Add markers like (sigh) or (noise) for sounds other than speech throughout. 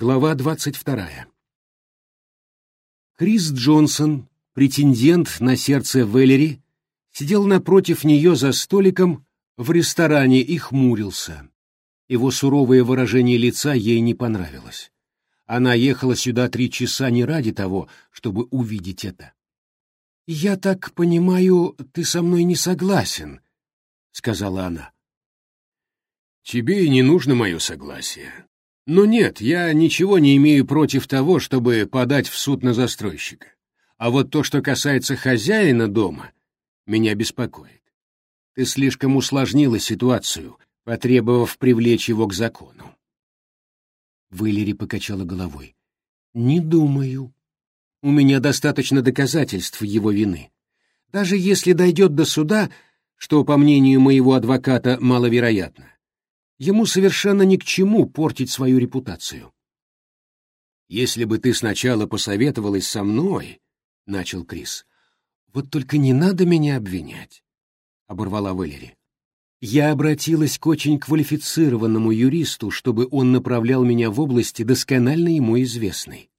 Глава двадцать вторая. Крис Джонсон, претендент на сердце Веллери, сидел напротив нее за столиком в ресторане и хмурился. Его суровое выражение лица ей не понравилось. Она ехала сюда три часа не ради того, чтобы увидеть это. «Я так понимаю, ты со мной не согласен», — сказала она. «Тебе и не нужно мое согласие. Но нет, я ничего не имею против того, чтобы подать в суд на застройщика. А вот то, что касается хозяина дома, меня беспокоит. Ты слишком усложнила ситуацию, потребовав привлечь его к закону. Вылери покачала головой. «Не думаю. У меня достаточно доказательств его вины. Даже если дойдет до суда, что, по мнению моего адвоката, маловероятно, Ему совершенно ни к чему портить свою репутацию. «Если бы ты сначала посоветовалась со мной», — начал Крис. «Вот только не надо меня обвинять», — оборвала Валери. «Я обратилась к очень квалифицированному юристу, чтобы он направлял меня в области, досконально ему известной».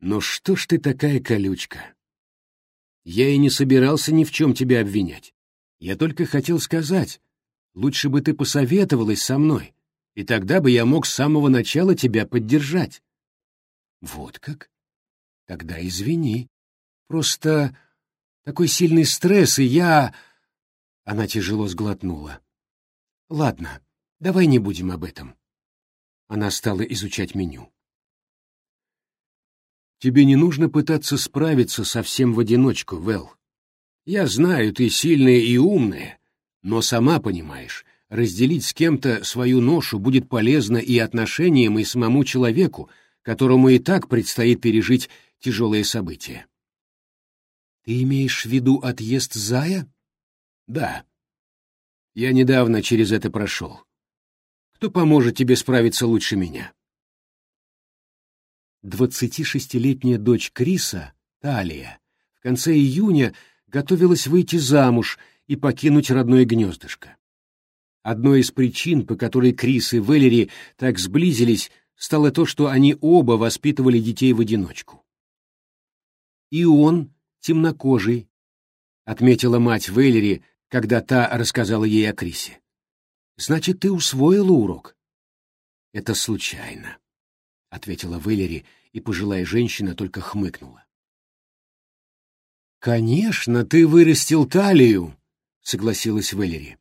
«Ну что ж ты такая колючка? Я и не собирался ни в чем тебя обвинять. Я только хотел сказать, Лучше бы ты посоветовалась со мной, и тогда бы я мог с самого начала тебя поддержать. Вот как? Тогда извини. Просто такой сильный стресс, и я... Она тяжело сглотнула. Ладно, давай не будем об этом. Она стала изучать меню. Тебе не нужно пытаться справиться совсем в одиночку, Вэл. Я знаю, ты сильная и умная, но сама понимаешь, разделить с кем-то свою ношу будет полезно и отношениям, и самому человеку, которому и так предстоит пережить тяжелые события. Ты имеешь в виду отъезд Зая? Да. Я недавно через это прошел. Кто поможет тебе справиться лучше меня? Двадцатишестилетняя дочь Криса, Талия, в конце июня готовилась выйти замуж — и покинуть родное гнездышко. Одной из причин, по которой Крис и Веллери так сблизились, стало то, что они оба воспитывали детей в одиночку. «И он темнокожий», — отметила мать Веллери, когда та рассказала ей о Крисе. «Значит, ты усвоила урок?» «Это случайно», — ответила Веллери, и пожилая женщина только хмыкнула. «Конечно, ты вырастил талию», — согласилась Валери.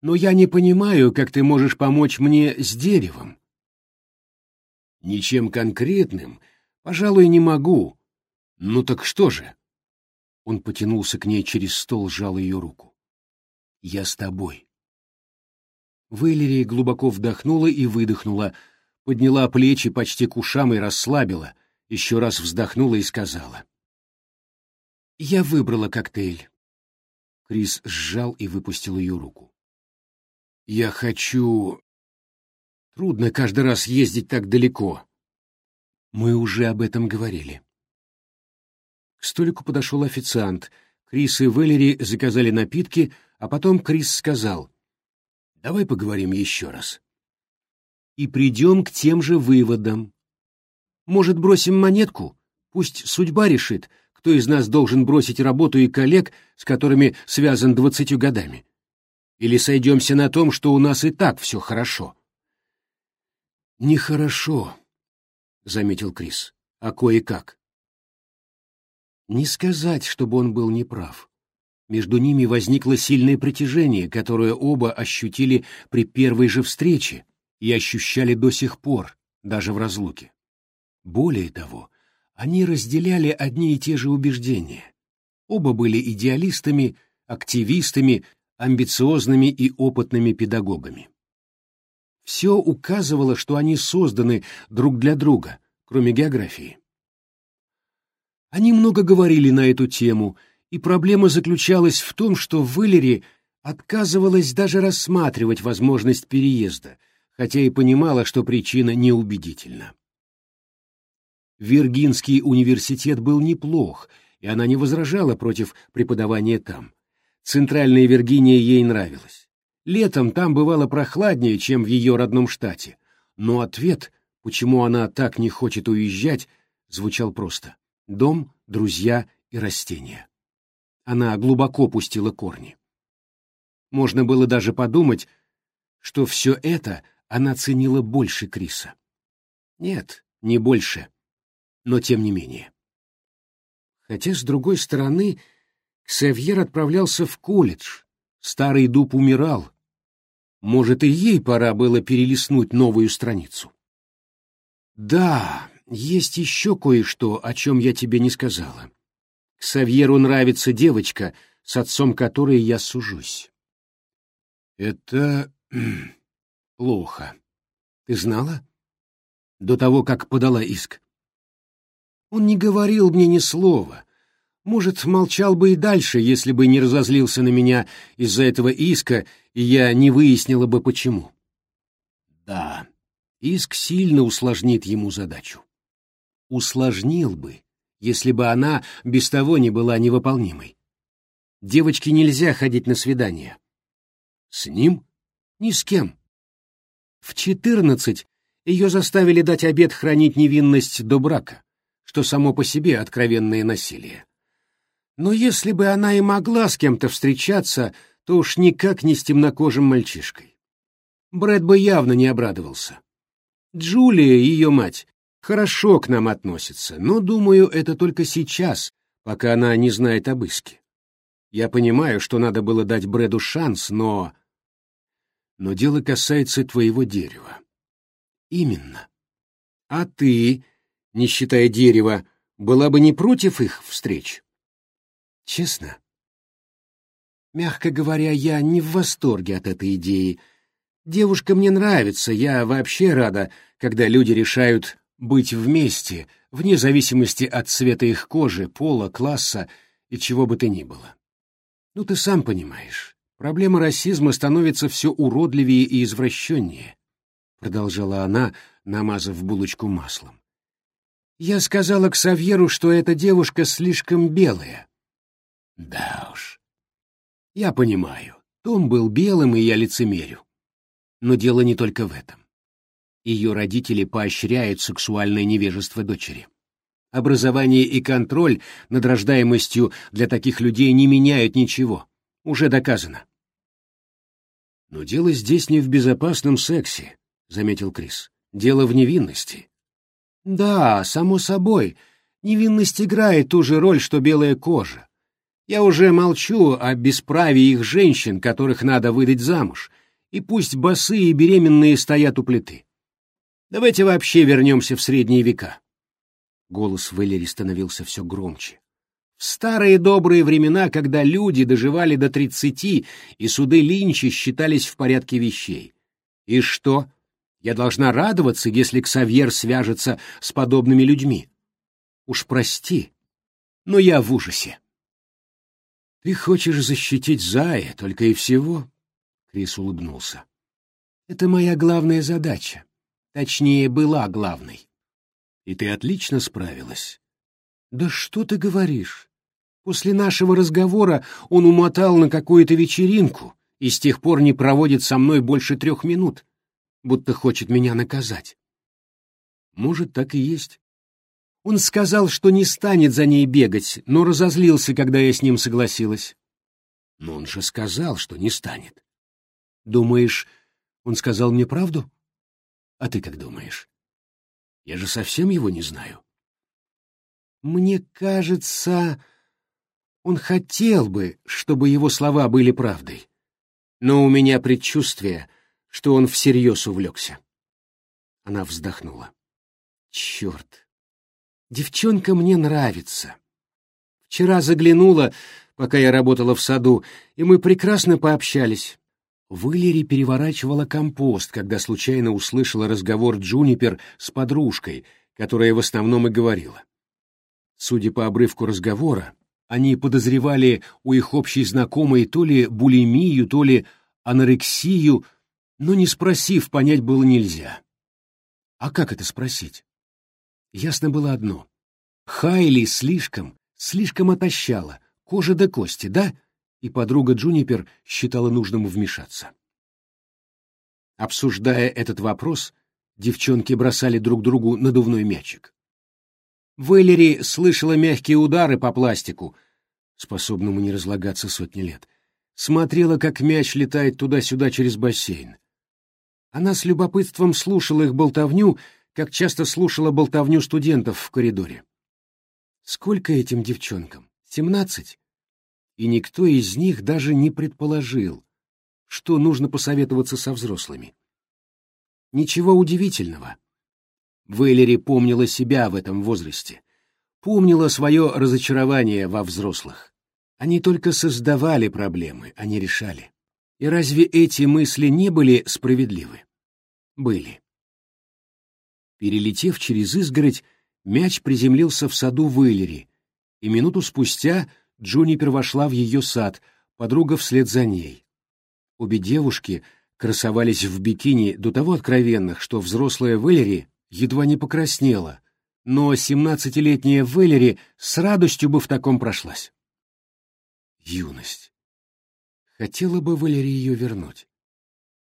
«Но я не понимаю, как ты можешь помочь мне с деревом». «Ничем конкретным, пожалуй, не могу. Ну так что же?» Он потянулся к ней через стол, сжал ее руку. «Я с тобой». Валерия глубоко вдохнула и выдохнула, подняла плечи почти к ушам и расслабила, еще раз вздохнула и сказала. «Я выбрала коктейль. Крис сжал и выпустил ее руку. «Я хочу...» «Трудно каждый раз ездить так далеко». «Мы уже об этом говорили». К столику подошел официант. Крис и Веллери заказали напитки, а потом Крис сказал, «Давай поговорим еще раз». «И придем к тем же выводам. Может, бросим монетку? Пусть судьба решит, кто из нас должен бросить работу и коллег, с которыми связан двадцатью годами? Или сойдемся на том, что у нас и так все хорошо? Нехорошо, — заметил Крис, — а кое-как. Не сказать, чтобы он был неправ. Между ними возникло сильное притяжение, которое оба ощутили при первой же встрече и ощущали до сих пор, даже в разлуке. Более того, они разделяли одни и те же убеждения. Оба были идеалистами, активистами, амбициозными и опытными педагогами. Все указывало, что они созданы друг для друга, кроме географии. Они много говорили на эту тему, и проблема заключалась в том, что Валери отказывалась даже рассматривать возможность переезда, хотя и понимала, что причина неубедительна. Виргинский университет был неплох, и она не возражала против преподавания там. Центральная Виргиния ей нравилась. Летом там бывало прохладнее, чем в ее родном штате, но ответ почему она так не хочет уезжать, звучал просто. Дом, друзья и растения. Она глубоко пустила корни. Можно было даже подумать, что все это она ценила больше Криса. Нет, не больше, но тем не менее. Хотя, с другой стороны, Ксавьер отправлялся в колледж, старый дуб умирал. Может, и ей пора было перелистнуть новую страницу. Да, есть еще кое-что, о чем я тебе не сказала. Ксавьеру нравится девочка, с отцом которой я сужусь. Это (clears throat) плохо. Ты знала? До того, как подала иск. Он не говорил мне ни слова. Может, молчал бы и дальше, если бы не разозлился на меня из-за этого иска, и я не выяснила бы, почему. Да, иск сильно усложнит ему задачу. Усложнил бы, если бы она без того не была невыполнимой. Девочке нельзя ходить на свидания. С ним? Ни с кем. В четырнадцать ее заставили дать обет хранить невинность до брака, что само по себе откровенное насилие. Но если бы она и могла с кем-то встречаться, то уж никак не с темнокожим мальчишкой. Брэд бы явно не обрадовался. Джулия, ее мать, хорошо к нам относится, но, думаю, это только сейчас, пока она не знает об иске. Я понимаю, что надо было дать Брэду шанс, но... Но дело касается твоего дерева. Именно. А ты, не считая дерева, была бы не против их встреч? Честно? Мягко говоря, я не в восторге от этой идеи. Девушка мне нравится, я вообще рада, когда люди решают быть вместе, вне зависимости от цвета их кожи, пола, класса и чего бы то ни было. Ну, ты сам понимаешь, проблема расизма становится все уродливее и извращеннее, — продолжала она, намазав булочку маслом. Я сказала к Савьеру, что эта девушка слишком белая. Да уж. Я понимаю, Том был белым, и я лицемерю. Но дело не только в этом. Ее родители поощряют сексуальное невежество дочери. Образование и контроль над рождаемостью для таких людей не меняют ничего. Уже доказано. Но дело здесь не в безопасном сексе, заметил Крис. Дело в невинности. Да, само собой. Невинность играет ту же роль, что белая кожа. Я уже молчу о бесправии их женщин, которых надо выдать замуж, и пусть босые и беременные стоят у плиты. Давайте вообще вернемся в средние века. Голос Валери становился все громче. В старые добрые времена, когда люди доживали до тридцати, и суды Линча считались в порядке вещей. И что? Я должна радоваться, если Ксавьер свяжется с подобными людьми. Уж прости, но я в ужасе. Ты хочешь защитить Зая, только и всего? Крис улыбнулся. Это моя главная задача. Точнее, была главной. И ты отлично справилась. Да что ты говоришь? После нашего разговора он умотал на какую-то вечеринку и с тех пор не проводит со мной больше трех минут, будто хочет меня наказать. Может, так и есть. Он сказал, что не станет за ней бегать, но разозлился, когда я с ним согласилась. Но он же сказал, что не станет. Думаешь, он сказал мне правду? А ты как думаешь? Я же совсем его не знаю. Мне кажется, он хотел бы, чтобы его слова были правдой. Но у меня предчувствие, что он всерьез увлекся. Она вздохнула. Черт! Девчонка мне нравится. Вчера заглянула, пока я работала в саду, и мы прекрасно пообщались. Вылери переворачивала компост, когда случайно услышала разговор Джунипер с подружкой, которая в основном и говорила. Судя по обрывку разговора, они подозревали у их общей знакомой то ли булимию, то ли анорексию, но не спросив, понять было нельзя. А как это спросить? Ясно было одно. Хайли слишком, слишком отощала, кожа до кости, да? и подруга Джунипер считала нужным вмешаться. Обсуждая этот вопрос, Девчонки бросали друг другу надувной мячик. Вэллери слышала мягкие удары по пластику, способному не разлагаться сотни лет. Смотрела, как мяч летает туда-сюда через бассейн. Она с любопытством слушала их болтовню, как часто слушала болтовню студентов в коридоре. Сколько этим девчонкам? Семнадцать? И никто из них даже не предположил, что нужно посоветоваться со взрослыми. Ничего удивительного. Вэлери помнила себя в этом возрасте, помнила свое разочарование во взрослых. Они только создавали проблемы, а не решали. И разве эти мысли не были справедливы? Были. Перелетев через изгородь, мяч приземлился в саду Вэлери, и минуту спустя Джунипер вошла в ее сад, подруга вслед за ней. Обе девушки красовались в бикини до того откровенных, что взрослая Вэлери едва не покраснела, но семнадцатилетняя Вэлери с радостью бы в таком прошлась. Юность. Хотела бы Валерия ее вернуть.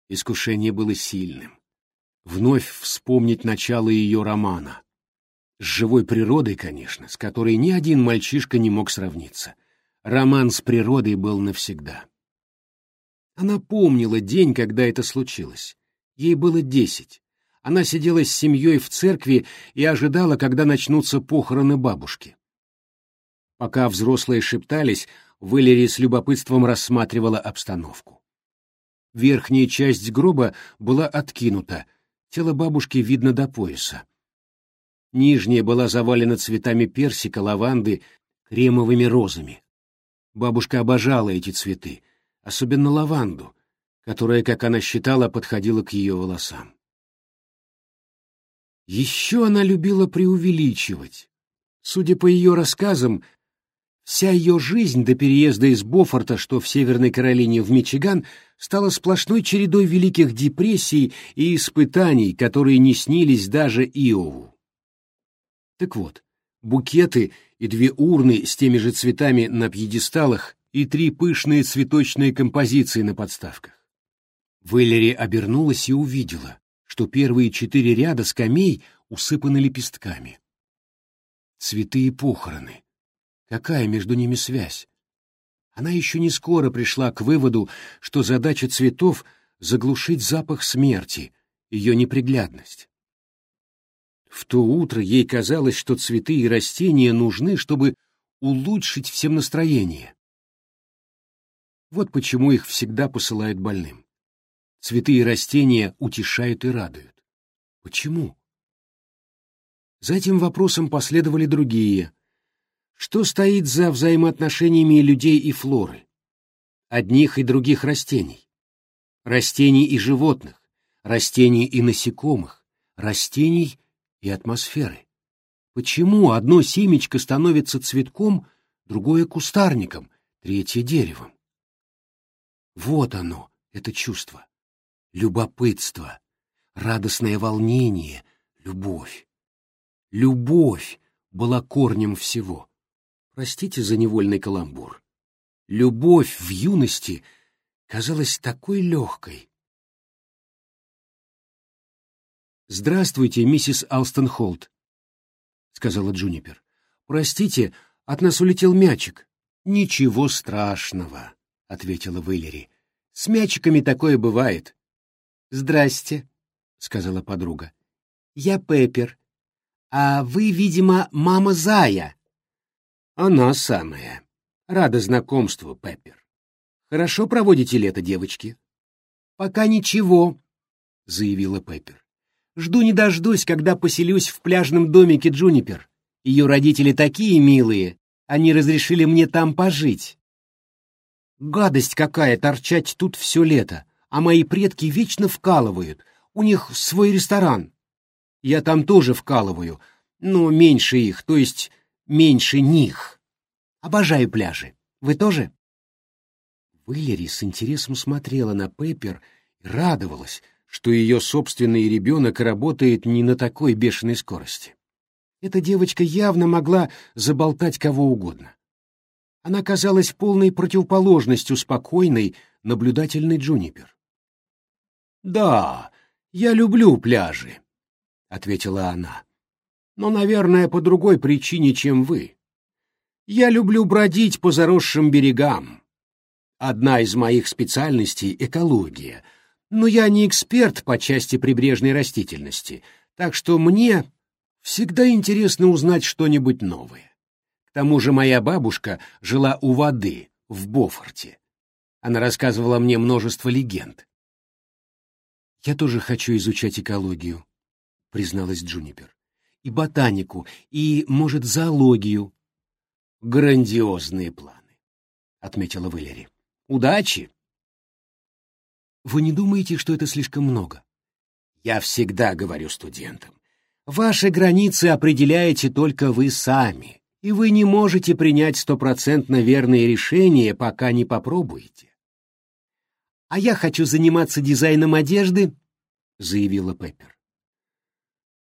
Искушение было сильным. Вновь вспомнить начало ее романа. С живой природой, конечно, с которой ни один мальчишка не мог сравниться. Роман с природой был навсегда. Она помнила день, когда это случилось. Ей было десять. Она сидела с семьей в церкви и ожидала, когда начнутся похороны бабушки. Пока взрослые шептались, Валерия с любопытством рассматривала обстановку. Верхняя часть гроба была откинута, тело бабушки видно до пояса. Нижняя была завалена цветами персика, лаванды, кремовыми розами. Бабушка обожала эти цветы, особенно лаванду, которая, как она считала, подходила к ее волосам. Еще она любила преувеличивать. Судя по ее рассказам, вся ее жизнь до переезда из Бофорта, что в Северной Каролине в Мичиган, стала сплошной чередой великих депрессий и испытаний, которые не снились даже Иову. Так вот, букеты и две урны с теми же цветами на пьедесталах и три пышные цветочные композиции на подставках. Вэллери обернулась и увидела, что первые четыре ряда скамей усыпаны лепестками. Цветы и похороны. Какая между ними связь? Она еще не скоро пришла к выводу, что задача цветов — заглушить запах смерти, ее неприглядность. В то утро ей казалось, что цветы и растения нужны, чтобы улучшить всем настроение. Вот почему их всегда посылают больным. Цветы и растения утешают и радуют. Почему? За этим вопросом последовали другие. Что стоит за взаимоотношениями людей и флоры? Одних и других растений. Растений и животных, растений и насекомых, растений и атмосферы. Почему одно семечко становится цветком, другое кустарником, третье деревом? Вот оно, это чувство любопытство, радостное волнение, любовь. Любовь была корнем всего. Простите за невольный каламбур. Любовь в юности казалась такой легкой. «Здравствуйте, миссис Алстон Холт», — сказала Джунипер. «Простите, от нас улетел мячик». «Ничего страшного», — ответила Вэллери. «С мячиками такое бывает. «Здрасте», — сказала подруга. «Я Пеппер. А вы, видимо, мама Зая». «Она самая. Рада знакомству, Пеппер. Хорошо проводите лето, девочки?» «Пока ничего», — заявила Пеппер. «Жду не дождусь, когда поселюсь в пляжном домике Джунипер. Ее родители такие милые, они разрешили мне там пожить». «Гадость какая торчать тут все лето а мои предки вечно вкалывают. У них свой ресторан. Я там тоже вкалываю, но меньше их, то есть меньше них. Обожаю пляжи. Вы тоже? Валери с интересом смотрела на Пеппер и радовалась, что ее собственный ребенок работает не на такой бешеной скорости. Эта девочка явно могла заболтать кого угодно. Она казалась полной противоположностью спокойной, наблюдательной Джунипер. Да, я люблю пляжи, — ответила она. «Но, наверное, по другой причине, чем вы. Я люблю бродить по заросшим берегам. Одна из моих специальностей — экология, но я не эксперт по части прибрежной растительности, так что мне всегда интересно узнать что-нибудь новое. К тому же моя бабушка жила у воды, в Бофорте. Она рассказывала мне множество легенд. «Я тоже хочу изучать экологию», — призналась Джунипер. «И ботанику, и, может, зоологию». «Грандиозные планы», — отметила Валери. «Удачи!» «Вы не думаете, что это слишком много?» «Я всегда говорю студентам, ваши границы определяете только вы сами, и вы не можете принять стопроцентно верные решения, пока не попробуете. «А я хочу заниматься дизайном одежды», — заявила Пеппер.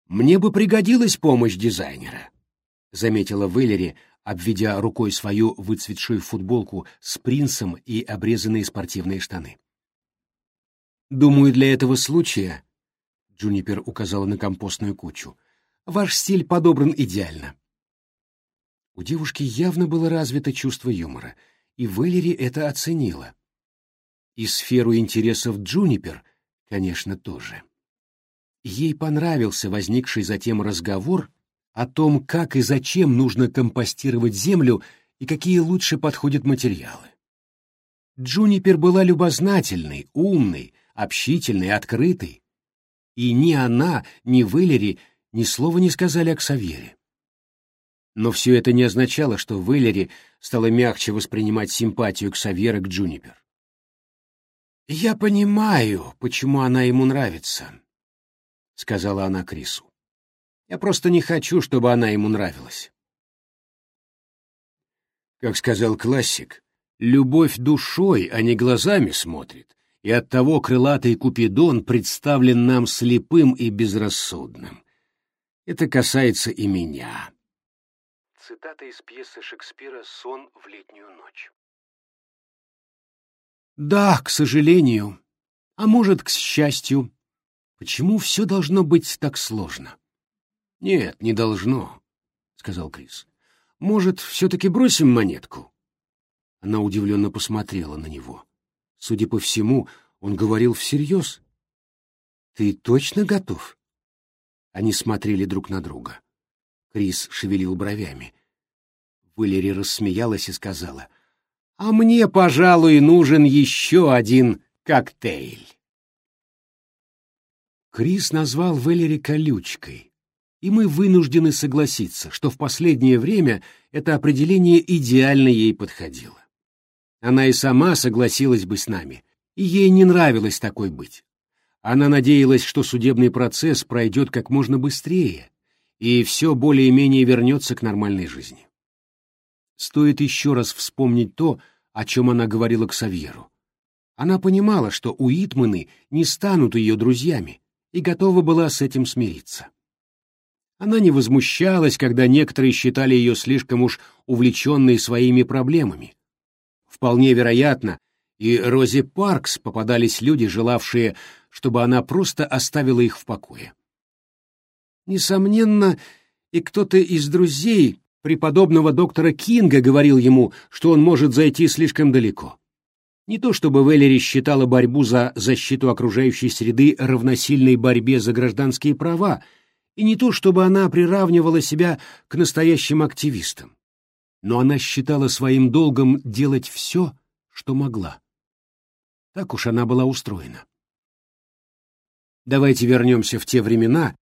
«Мне бы пригодилась помощь дизайнера», — заметила Вэллери, обведя рукой свою выцветшую футболку с принцем и обрезанные спортивные штаны. «Думаю, для этого случая», — Джунипер указала на компостную кучу, — «ваш стиль подобран идеально». У девушки явно было развито чувство юмора, и Вэллери это оценила. И сферу интересов Джунипер, конечно, тоже. Ей понравился возникший затем разговор о том, как и зачем нужно компостировать землю и какие лучше подходят материалы. Джунипер была любознательной, умной, общительной, открытой, и ни она, ни Вэллери ни слова не сказали о Ксавере. Но все это не означало, что Вэллери стала мягче воспринимать симпатию к Савьера к Джунипер. «Я понимаю, почему она ему нравится», — сказала она Крису. «Я просто не хочу, чтобы она ему нравилась». Как сказал классик, любовь душой, а не глазами смотрит, и оттого крылатый Купидон представлен нам слепым и безрассудным. Это касается и меня. Цитата из пьесы Шекспира «Сон в летнюю ночь». Да, к сожалению. А может, к счастью. Почему все должно быть так сложно? Нет, не должно, сказал Крис. Может, все-таки бросим монетку? Она удивленно посмотрела на него. Судя по всему, он говорил всерьез. Ты точно готов? Они смотрели друг на друга. Крис шевелил бровями. Валери рассмеялась и сказала — а мне, пожалуй, нужен еще один коктейль. Крис назвал Веллери колючкой, и мы вынуждены согласиться, что в последнее время это определение идеально ей подходило. Она и сама согласилась бы с нами, и ей не нравилось такой быть. Она надеялась, что судебный процесс пройдет как можно быстрее, и все более-менее вернется к нормальной жизни. Стоит еще раз вспомнить то, о чем она говорила к Савьеру. Она понимала, что Уитманы не станут ее друзьями, и готова была с этим смириться. Она не возмущалась, когда некоторые считали ее слишком уж увлеченной своими проблемами. Вполне вероятно, и Розе Паркс попадались люди, желавшие, чтобы она просто оставила их в покое. Несомненно, и кто-то из друзей преподобного доктора Кинга говорил ему, что он может зайти слишком далеко. Не то чтобы Веллери считала борьбу за защиту окружающей среды равносильной борьбе за гражданские права, и не то чтобы она приравнивала себя к настоящим активистам. Но она считала своим долгом делать все, что могла. Так уж она была устроена. Давайте вернемся в те времена,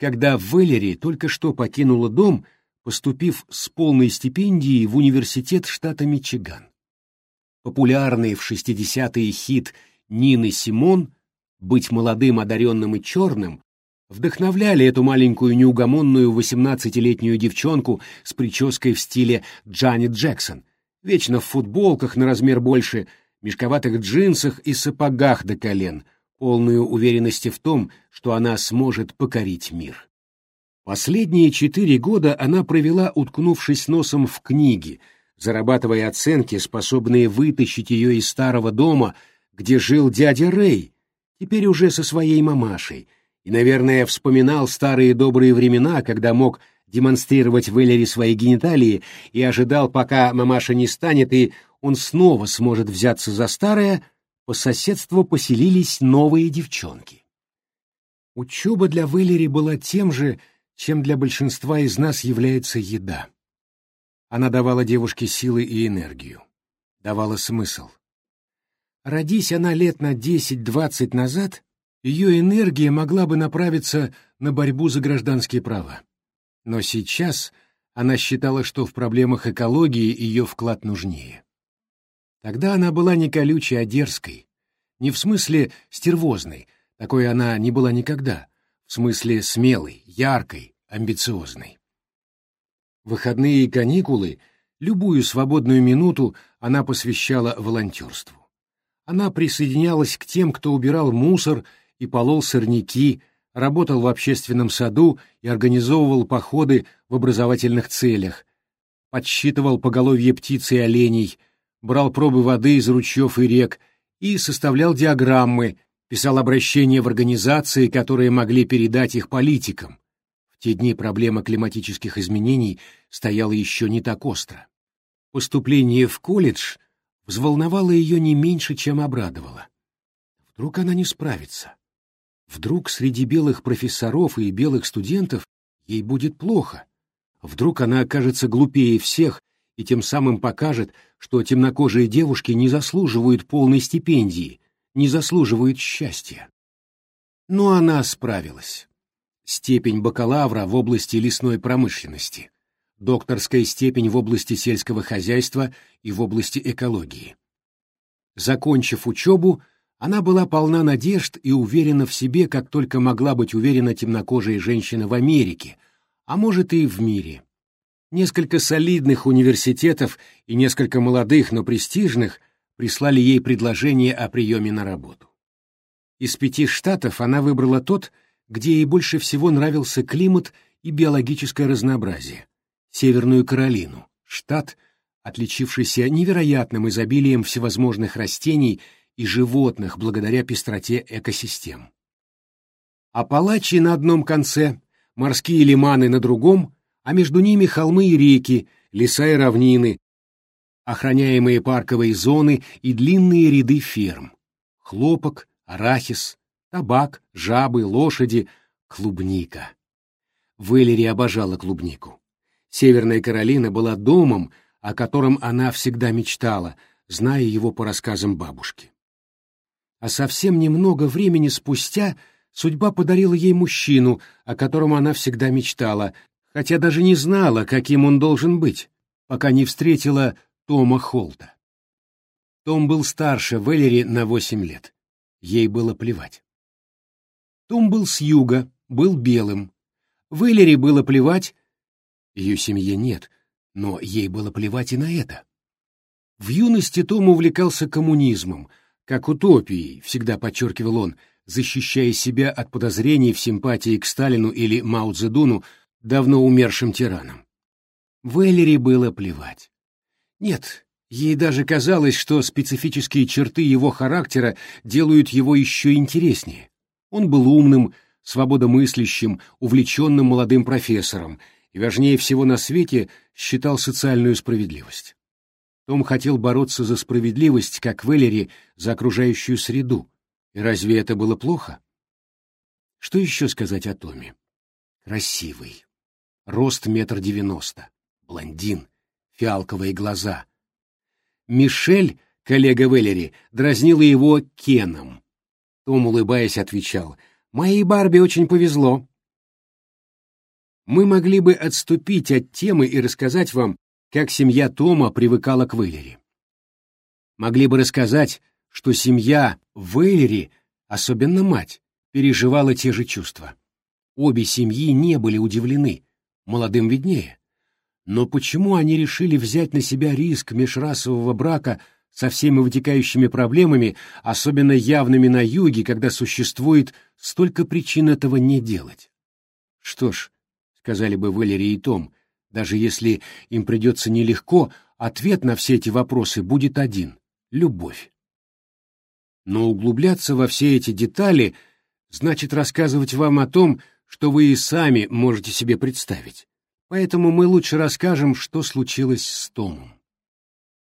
когда Веллери только что покинула дом, поступив с полной стипендией в университет штата Мичиган. Популярный в 60-е хит Нины Симон «Быть молодым, одаренным и черным» вдохновляли эту маленькую неугомонную 18-летнюю девчонку с прической в стиле Джанет Джексон, вечно в футболках на размер больше, мешковатых джинсах и сапогах до колен, полную уверенности в том, что она сможет покорить мир. Последние четыре года она провела, уткнувшись носом в книги, зарабатывая оценки, способные вытащить ее из старого дома, где жил дядя Рэй, теперь уже со своей мамашей, и, наверное, вспоминал старые добрые времена, когда мог демонстрировать Вэллери свои гениталии и ожидал, пока мамаша не станет, и он снова сможет взяться за старое, по соседству поселились новые девчонки. Учеба для Вэллери была тем же, чем для большинства из нас является еда. Она давала девушке силы и энергию, давала смысл. Родись она лет на десять-двадцать назад, ее энергия могла бы направиться на борьбу за гражданские права. Но сейчас она считала, что в проблемах экологии ее вклад нужнее. Тогда она была не колючей, а дерзкой. Не в смысле стервозной, такой она не была никогда, в смысле смелой, яркой, амбициозной. Выходные и каникулы, любую свободную минуту она посвящала волонтерству. Она присоединялась к тем, кто убирал мусор и полол сорняки, работал в общественном саду и организовывал походы в образовательных целях, подсчитывал поголовье птиц и оленей, брал пробы воды из ручьев и рек и составлял диаграммы, писал обращения в организации, которые могли передать их политикам. Те дни проблема климатических изменений стояла еще не так остро. Поступление в колледж взволновало ее не меньше, чем обрадовало. Вдруг она не справится. Вдруг среди белых профессоров и белых студентов ей будет плохо. Вдруг она окажется глупее всех и тем самым покажет, что темнокожие девушки не заслуживают полной стипендии, не заслуживают счастья. Но она справилась. Степень бакалавра в области лесной промышленности, докторская степень в области сельского хозяйства и в области экологии. Закончив учебу, она была полна надежд и уверена в себе, как только могла быть уверена темнокожая женщина в Америке, а может и в мире. Несколько солидных университетов и несколько молодых, но престижных прислали ей предложение о приеме на работу. Из пяти штатов она выбрала тот, где ей больше всего нравился климат и биологическое разнообразие — Северную Каролину, штат, отличившийся невероятным изобилием всевозможных растений и животных благодаря пестроте экосистем. Апалачи на одном конце, морские лиманы на другом, а между ними холмы и реки, леса и равнины, охраняемые парковые зоны и длинные ряды ферм. Хлопок, арахис, табак, жабы, лошади, клубника. Вэлери обожала клубнику. Северная Каролина была домом, о котором она всегда мечтала, зная его по рассказам бабушки а совсем немного времени спустя судьба подарила ей мужчину, о котором она всегда мечтала, хотя даже не знала, каким он должен быть, пока не встретила Тома Холта. Том был старше Вэлери на восемь лет. Ей было плевать. Том был с юга, был белым. Вэлери было плевать, ее семье нет, но ей было плевать и на это. В юности Том увлекался коммунизмом — как утопией, всегда подчеркивал он, защищая себя от подозрений в симпатии к Сталину или Мао Цзэдуну, давно умершим тиранам. Вэллери было плевать. Нет, ей даже казалось, что специфические черты его характера делают его еще интереснее. Он был умным, свободомыслящим, увлеченным молодым профессором и, важнее всего на свете, считал социальную справедливость. Том хотел бороться за справедливость, как Веллери, за окружающую среду. И разве это было плохо? Что еще сказать о Томе? Красивый. Рост метр девяносто. Блондин. Фиалковые глаза. Мишель, коллега Веллери, дразнила его Кеном. Том, улыбаясь, отвечал, «Моей Барби очень повезло». Мы могли бы отступить от темы и рассказать вам, как семья Тома привыкала к Вейлери. Могли бы рассказать, что семья Вейлери, особенно мать, переживала те же чувства. Обе семьи не были удивлены, молодым виднее. Но почему они решили взять на себя риск межрасового брака со всеми вытекающими проблемами, особенно явными на юге, когда существует столько причин этого не делать? Что ж, сказали бы Валерий и Том, даже если им придется нелегко, ответ на все эти вопросы будет один — любовь. Но углубляться во все эти детали значит рассказывать вам о том, что вы и сами можете себе представить. Поэтому мы лучше расскажем, что случилось с Томом.